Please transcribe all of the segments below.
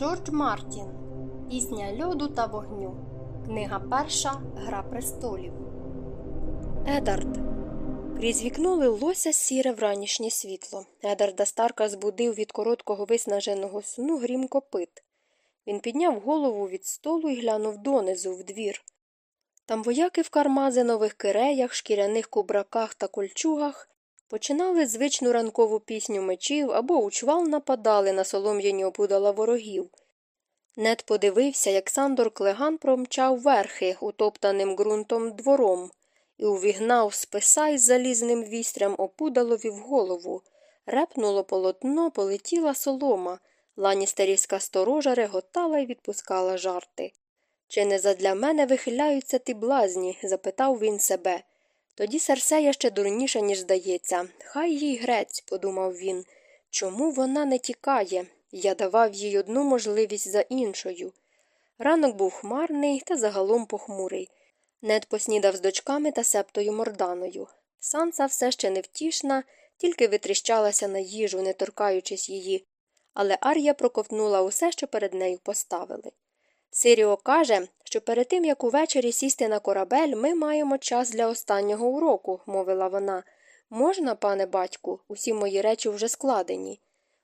Джордж Мартін Пісня льоду та вогню. Книга перша Гра престолів. Едард. Крізь вікно лилося сіре вранішнє світло. Едарда Старка збудив від короткого виснаженого сну грім копит. Він підняв голову від столу і глянув донизу в двір. Там вояки в кармазинових киреях, шкіряних кубраках та кольчугах починали звичну ранкову пісню мечів або у чвал нападали на солом'яні опудала ворогів. Нед подивився, як Сандор Клеган промчав верхи утоптаним ґрунтом двором і увігнав списа із залізним вістрям опудалові в голову. Репнуло полотно, полетіла солома. Ланістерівська сторожа реготала і відпускала жарти. Чи не задля мене вихиляються ті блазні? запитав він себе. Тоді Серсея ще дурніша, ніж здається. Хай їй грець, подумав він. Чому вона не тікає? Я давав їй одну можливість за іншою. Ранок був хмарний та загалом похмурий. Нед поснідав з дочками та септою морданою. Санса все ще невтішна, тільки витріщалася на їжу, не торкаючись її, але Ар'я проковтнула усе, що перед нею поставили. Сиріо каже, що перед тим, як увечері сісти на корабель, ми маємо час для останнього уроку, мовила вона. Можна, пане батьку, усі мої речі вже складені.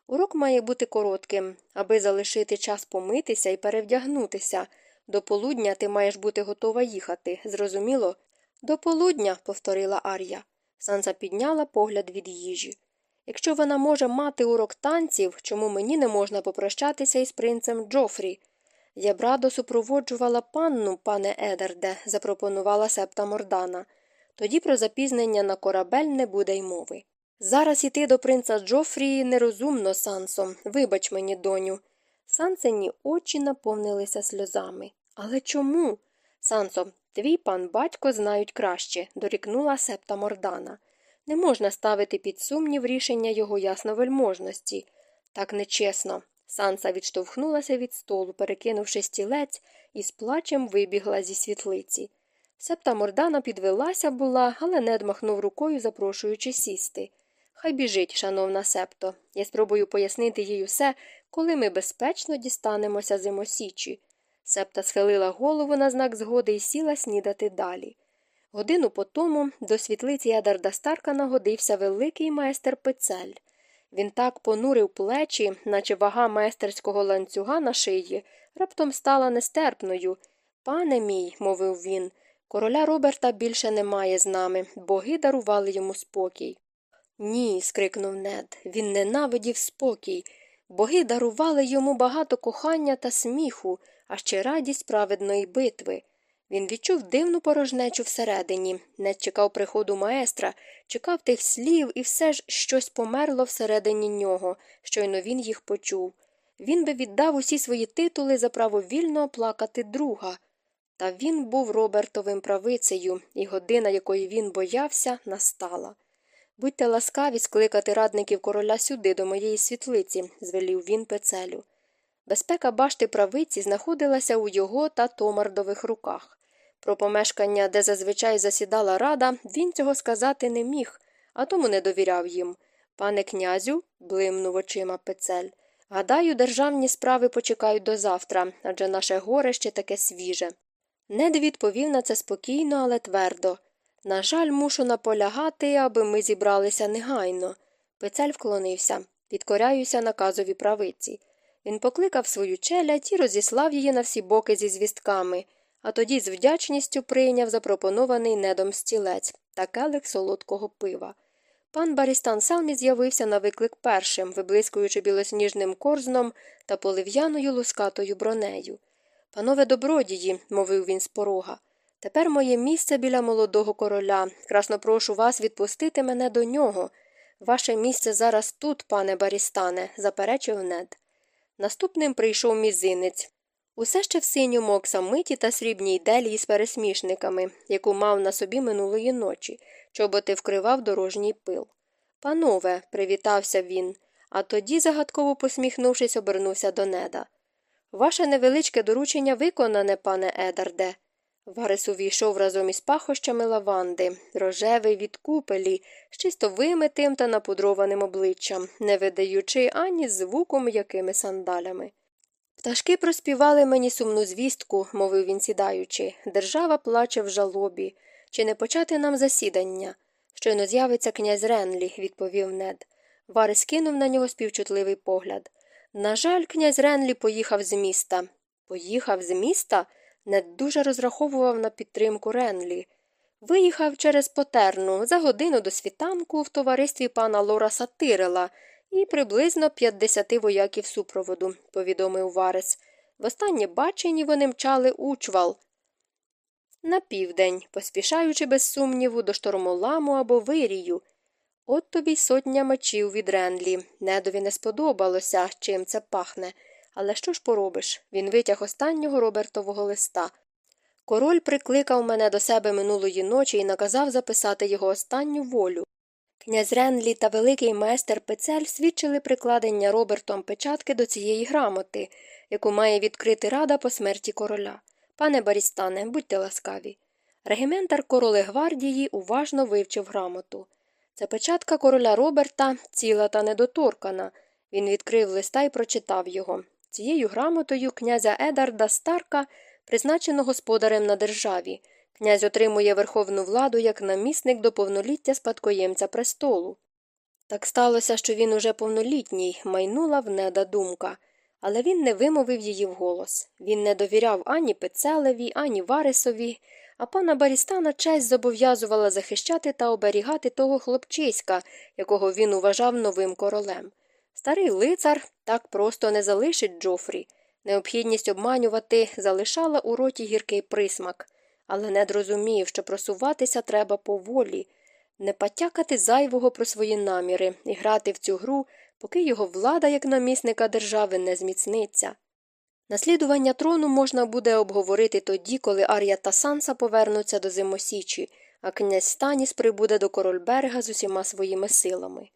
Урок має бути коротким, аби залишити час помитися і перевдягнутися. До полудня ти маєш бути готова їхати, зрозуміло? До полудня, повторила Ар'я. Санса підняла погляд від їжі. Якщо вона може мати урок танців, чому мені не можна попрощатися із принцем Джофрі? Я б радо супроводжувала панну, пане Едерде, запропонувала септа Мордана. Тоді про запізнення на корабель не буде й мови. Зараз іти до принца Джофрі нерозумно, Сансо, вибач мені, доню. Сансені очі наповнилися сльозами. Але чому? Сансо, твій пан батько знають краще, дорікнула септа Мордана. Не можна ставити під сумнів рішення його ясновельможності. Так нечесно. Санса відштовхнулася від столу, перекинувши стілець, і з плачем вибігла зі світлиці. Септа Мордана підвелася була, але нед махнув рукою, запрошуючи сісти. Хай біжить, шановна септо. Я спробую пояснити їй усе, коли ми безпечно дістанемося зимосічі. Септа схилила голову на знак згоди і сіла снідати далі. Годину по тому до світлиці Ядарда Старка нагодився великий майстер пецель. Він так понурив плечі, наче вага майстерського ланцюга на шиї, раптом стала нестерпною. Пане мій, мовив він, короля Роберта більше немає з нами, боги дарували йому спокій. Ні, скрикнув нед, він ненавидів спокій. Боги дарували йому багато кохання та сміху, а ще радість праведної битви. Він відчув дивну порожнечу всередині, не чекав приходу маестра, чекав тих слів, і все ж щось померло всередині нього, щойно він їх почув. Він би віддав усі свої титули за право вільно оплакати друга. Та він був Робертовим правицею, і година, якої він боявся, настала. Будьте ласкаві скликати радників короля сюди, до моєї світлиці, звелів він пецелю. Безпека башти правиці знаходилася у його та томардових руках. Про помешкання, де зазвичай засідала рада, він цього сказати не міг, а тому не довіряв їм. Пане князю, блимнув очима пецель, гадаю, державні справи почекають до завтра, адже наше горе ще таке свіже. Нед відповів на це спокійно, але твердо. На жаль, мушу наполягати, аби ми зібралися негайно. Пецель вклонився, підкоряюся наказові правиці. Він покликав свою челядь і розіслав її на всі боки зі звістками, а тоді з вдячністю прийняв запропонований недом стілець та келих солодкого пива. Пан Барістан Селмі з'явився на виклик першим, виблискуючи білосніжним корзном та полив'яною лускатою бронею. Панове добродії, мовив він з порога, тепер моє місце біля молодого короля. Красно прошу вас відпустити мене до нього. Ваше місце зараз тут, пане Барістане, заперечив нед. Наступним прийшов мізинець. Усе ще в синьому оксамиті та срібній делії з пересмішниками, яку мав на собі минулої ночі, чоботи вкривав дорожній пил. Панове, привітався він, а тоді, загадково посміхнувшись, обернувся до неда. Ваше невеличке доручення виконане, пане Едарде. Варис увійшов разом із пахощами лаванди, рожевий від купелі, з чисто вимитим та напудрованим обличчям, не видаючи ані звуку м'якими сандалями. Пташки проспівали мені сумну звістку, мовив він сідаючи. Держава плаче в жалобі. Чи не почати нам засідання? Щойно з'явиться князь Ренлі, відповів нед. Варис кинув на нього співчутливий погляд. На жаль, князь Ренлі поїхав з міста. Поїхав з міста? Нед дуже розраховував на підтримку Ренлі. Виїхав через потерну за годину до світанку в товаристві пана Лора Сатирела і приблизно 50 вояків супроводу, повідомив Варес. Востаннє бачені вони мчали учвал. На південь, поспішаючи без сумніву до штормоламу або вирію. От тобі сотня мечів від Ренлі. Недові не сподобалося, чим це пахне. Але що ж поробиш? Він витяг останнього Робертового листа. Король прикликав мене до себе минулої ночі і наказав записати його останню волю. Князь Ренлі та великий майстер Пецель свідчили прикладення Робертом печатки до цієї грамоти, яку має відкрити рада по смерті короля. Пане Барістане, будьте ласкаві. Регіментар короли гвардії уважно вивчив грамоту. Це печатка короля Роберта, ціла та недоторкана. Він відкрив листа і прочитав його. Цією грамотою князя Едарда Старка призначено господарем на державі. Князь отримує верховну владу як намісник до повноліття спадкоємця престолу. Так сталося, що він уже повнолітній, майнула в неда думка, але він не вимовив її вголос. Він не довіряв ані Пецелеві, ані Варисові, а пана Барістана честь зобов'язувала захищати та оберігати того хлопчиська, якого він вважав новим королем. Старий лицар так просто не залишить Джофрі. Необхідність обманювати залишала у роті гіркий присмак, але не зрозумів, що просуватися треба поволі, не потякати зайвого про свої наміри і грати в цю гру, поки його влада як намісника держави не зміцниться. Наслідування трону можна буде обговорити тоді, коли Ар'я та Санса повернуться до Зимосічі, а князь Станіс прибуде до Корольберга з усіма своїми силами.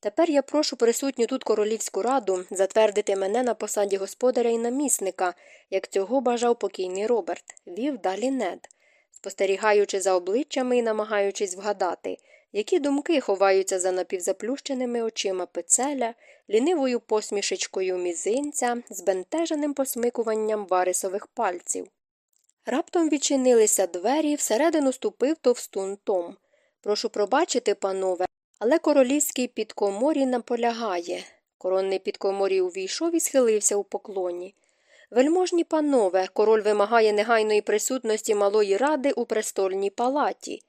Тепер я прошу присутню тут королівську раду затвердити мене на посаді господаря і намісника, як цього бажав покійний Роберт, вів далі нед, спостерігаючи за обличчями і намагаючись вгадати, які думки ховаються за напівзаплющеними очима пецеля, лінивою посмішечкою мізинця, збентеженим посмикуванням варисових пальців. Раптом відчинилися двері, всередину ступив товстун Том. Прошу пробачити, панове, але королівський підкоморій наполягає. Коронний підкоморій увійшов і схилився у поклоні. Вельможні панове, король вимагає негайної присутності малої ради у престольній палаті.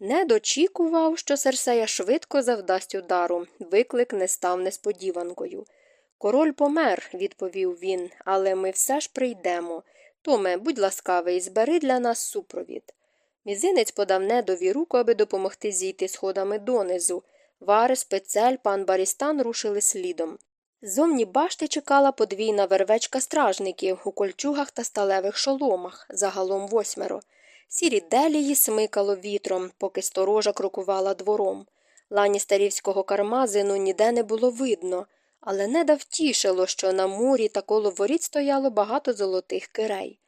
Не дочікував, що Серсея швидко завдасть удару. Виклик не став несподіванкою. Король помер, відповів він, але ми все ж прийдемо. Томе, будь ласкавий, збери для нас супровід. Мізинець подав недові руку, аби допомогти зійти сходами донизу. Варес, пецель, пан Барістан рушили слідом. Зовні башти чекала подвійна вервечка стражників у кольчугах та сталевих шоломах, загалом восьмеро. Сірі делії смикало вітром, поки сторожа крокувала двором. Лані старівського кармазину ніде не було видно, але неда втішило, що на мурі та коло воріт стояло багато золотих кирей.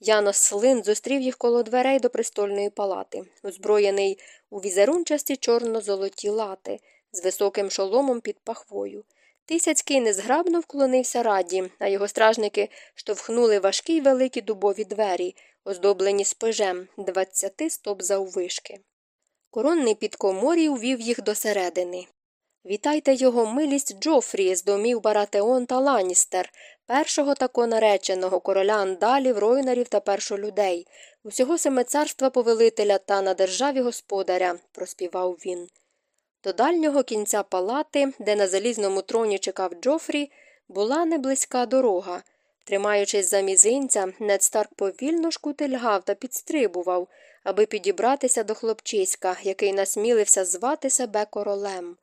Янос Слин зустрів їх коло дверей до престольної палати, озброєний у візерунчасті чорно-золоті лати, з високим шоломом під пахвою. Тисяцький незграбно вклонився раді, а його стражники штовхнули важкі й великі дубові двері, оздоблені спежем двадцяти стоп заввишки. Коронний підкоморій увів їх досередини. Вітайте його милість Джофрі з домів Баратеон та Ланістер, першого тако нареченого короля андалів, ройнарів та першолюдей, усього семицарства повелителя та на державі господаря, проспівав він. До дальнього кінця палати, де на залізному троні чекав Джофрі, була неблизька дорога. Тримаючись за мізинця, Нед Старк повільно шкутильгав та підстрибував, аби підібратися до хлопчиська, який насмілився звати себе королем.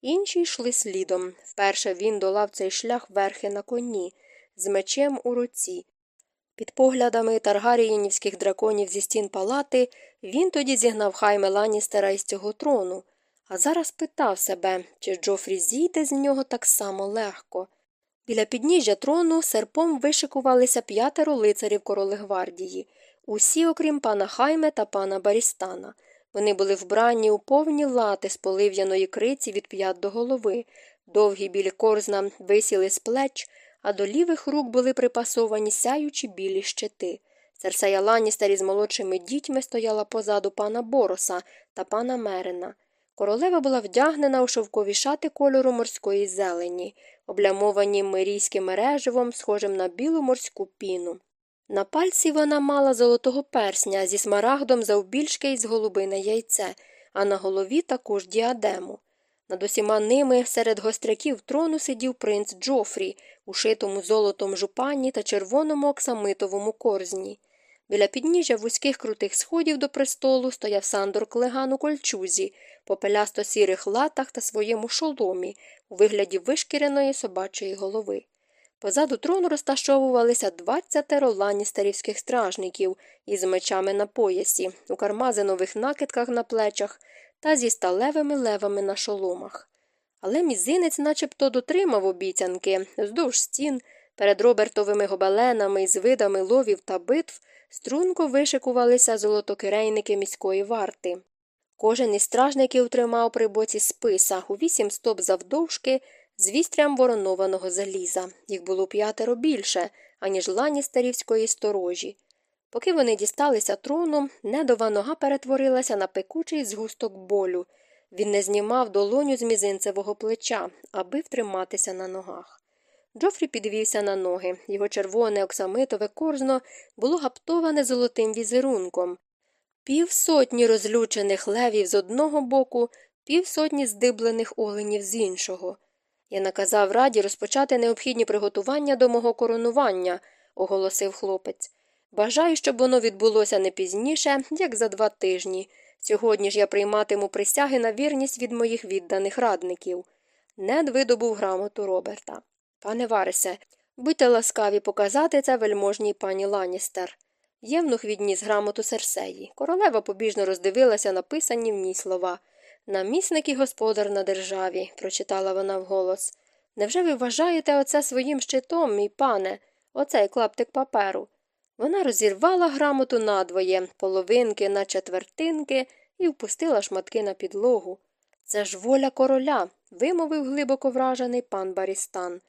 Інші йшли слідом. Вперше він долав цей шлях верхи на коні, з мечем у руці. Під поглядами таргаріїнівських драконів зі стін палати він тоді зігнав хайме Ланістера із цього трону, а зараз питав себе, чи Джофрі зійде з нього так само легко. Біля підніжжя трону серпом вишикувалися п'ятеро лицарів короли гвардії, усі, окрім пана Хайме та пана Барістана. Вони були вбрані у повні лати з полив'яної криці від п'ят до голови, довгі білі корзна висіли з плеч, а до лівих рук були припасовані сяючі білі щити. Серсея Ланністер із молодшими дітьми стояла позаду пана Бороса та пана Мерена. Королева була вдягнена у шовкові шати кольору морської зелені, облямовані мирійським мереживом, схожим на білу морську піну. На пальці вона мала золотого персня зі смарагдом завбільшки із голубине яйце, а на голові також діадему. Над усіма ними серед гостряків трону сидів принц Джофрі, у шитому золотом жупані та червоному оксамитовому корзні. Біля підніжжя вузьких крутих сходів до престолу стояв Сандор Клеган у кольчузі, попелясто сірих латах та своєму шоломі у вигляді вишкіреної собачої голови. Позаду трону розташовувалися двадцятеро ланістерівських стражників із мечами на поясі, у кармазинових накидках на плечах та зі сталевими левами на шоломах. Але мізинець начебто дотримав обіцянки вздовж стін, перед робертовими гобеленами із видами ловів та битв струнко вишикувалися золотокирейники міської варти. Кожен із стражників тримав при боці списа у вісім стоп завдовжки з вістрям воронованого заліза. Їх було п'ятеро більше, аніж лані старівської сторожі. Поки вони дісталися трону, недова нога перетворилася на пекучий згусток болю. Він не знімав долоню з мізинцевого плеча, аби втриматися на ногах. Джофрі підвівся на ноги. Його червоне оксамитове корзно було гаптоване золотим візерунком. Півсотні розлючених левів з одного боку, півсотні здиблених оленів з іншого. Я наказав раді розпочати необхідні приготування до мого коронування, оголосив хлопець. Бажаю, щоб воно відбулося не пізніше, як за два тижні. Сьогодні ж я прийматиму присяги на вірність від моїх відданих радників. Нед видобув грамоту Роберта. Пане Варисе, будьте ласкаві показати це вельможній пані Ланістер. Євнух відніс грамоту Серсеї. Королева побіжно роздивилася написані в ній слова. Намісник і господар на державі, прочитала вона вголос. Невже ви вважаєте оце своїм щитом, мій пане, оцей клаптик паперу? Вона розірвала грамоту надвоє, половинки на четвертинки і впустила шматки на підлогу. Це ж воля короля, вимовив глибоко вражений пан Барістан.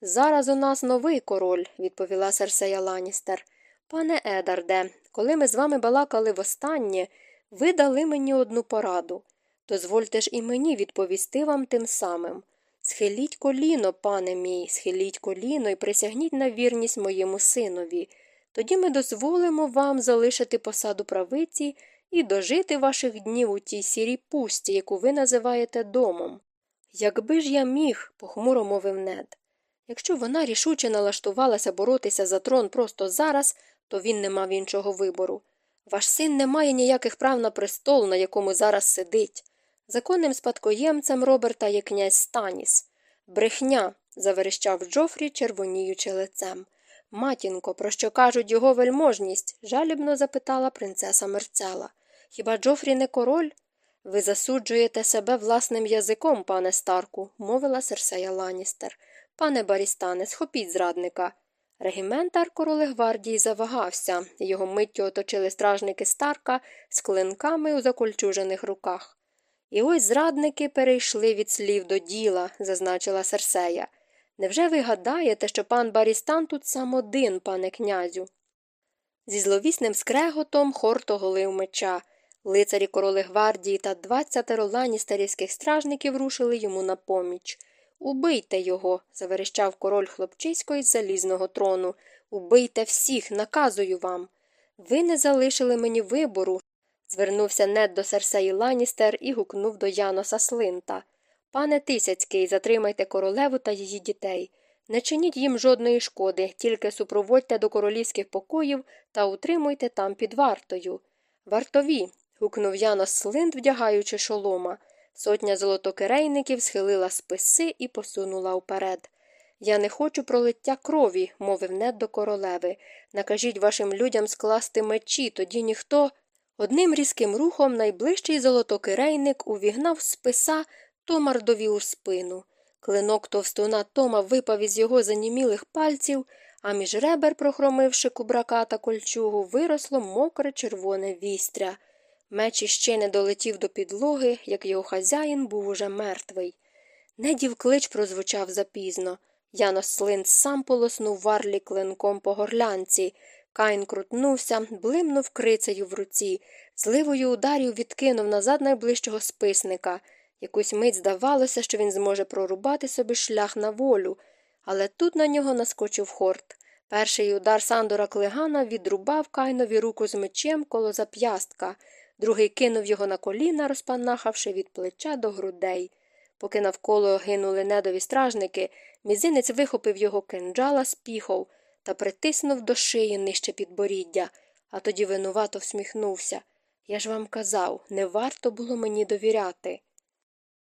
Зараз у нас новий король, відповіла Серсея Ланістер. Пане Едарде, коли ми з вами балакали востаннє, ви дали мені одну пораду. Дозвольте ж і мені відповісти вам тим самим. Схиліть коліно, пане мій, схиліть коліно і присягніть на вірність моєму синові. Тоді ми дозволимо вам залишити посаду правиці і дожити ваших днів у тій сірій пусті, яку ви називаєте домом. Якби ж я міг, похмуро мовив нед. Якщо вона рішуче налаштувалася боротися за трон просто зараз, то він не мав іншого вибору. Ваш син не має ніяких прав на престол, на якому зараз сидить. Законним спадкоємцем Роберта є князь Станіс. Брехня, заверещав Джофрі, червоніючи лицем. Матінко, про що кажуть його вельможність? жалібно запитала принцеса Мерцела. Хіба Джофрі не король? Ви засуджуєте себе власним язиком, пане Старку, мовила Серсея Ланістер. Пане Барістане, схопіть зрадника. Регіментар короли гвардії завагався, його миттю оточили стражники Старка з клинками у закольчужених руках. І ось зрадники перейшли від слів до діла, зазначила Серсея. Невже ви гадаєте, що пан Барістан тут сам один, пане князю? Зі зловісним скреготом хорто голив меча. Лицарі короли гвардії та двадцятеро ланістерівських стражників рушили йому на поміч. Убийте його, заверещав король хлопчисько із залізного трону. Убийте всіх, наказую вам. Ви не залишили мені вибору. Звернувся нед до Серсеї Ланістер і гукнув до Яноса Слинта. Пане Тисяцький, затримайте королеву та її дітей. Не чиніть їм жодної шкоди, тільки супроводьте до королівських покоїв та утримуйте там під вартою. Вартові. гукнув Янос Слинт, вдягаючи шолома. Сотня золотокирейників схилила списи і посунула вперед. Я не хочу пролиття крові, мовив нед до королеви. Накажіть вашим людям скласти мечі, тоді ніхто. Одним різким рухом найближчий золотокирейник увігнав списа Томардові у спину. Клинок товстуна Тома випав із його занімілих пальців, а між ребер, прохромивши кубрака та кольчугу, виросло мокре червоне вістря. Меч іще не долетів до підлоги, як його хазяїн був уже мертвий. Недів клич прозвучав запізно. Янос Слинц сам полоснув варлі клинком по горлянці. Кайн крутнувся, блимнув крицею в руці, зливою ударів відкинув назад найближчого списника. Якусь мить здавалося, що він зможе прорубати собі шлях на волю, але тут на нього наскочив хорт. Перший удар Сандора Клигана відрубав Кайнові руку з мечем коло зап'ястка, другий кинув його на коліна, розпанахавши від плеча до грудей. Поки навколо гинули недові стражники, мізинець вихопив його кинджала з піхов та притиснув до шиї нижче підборіддя, а тоді винувато всміхнувся. Я ж вам казав, не варто було мені довіряти.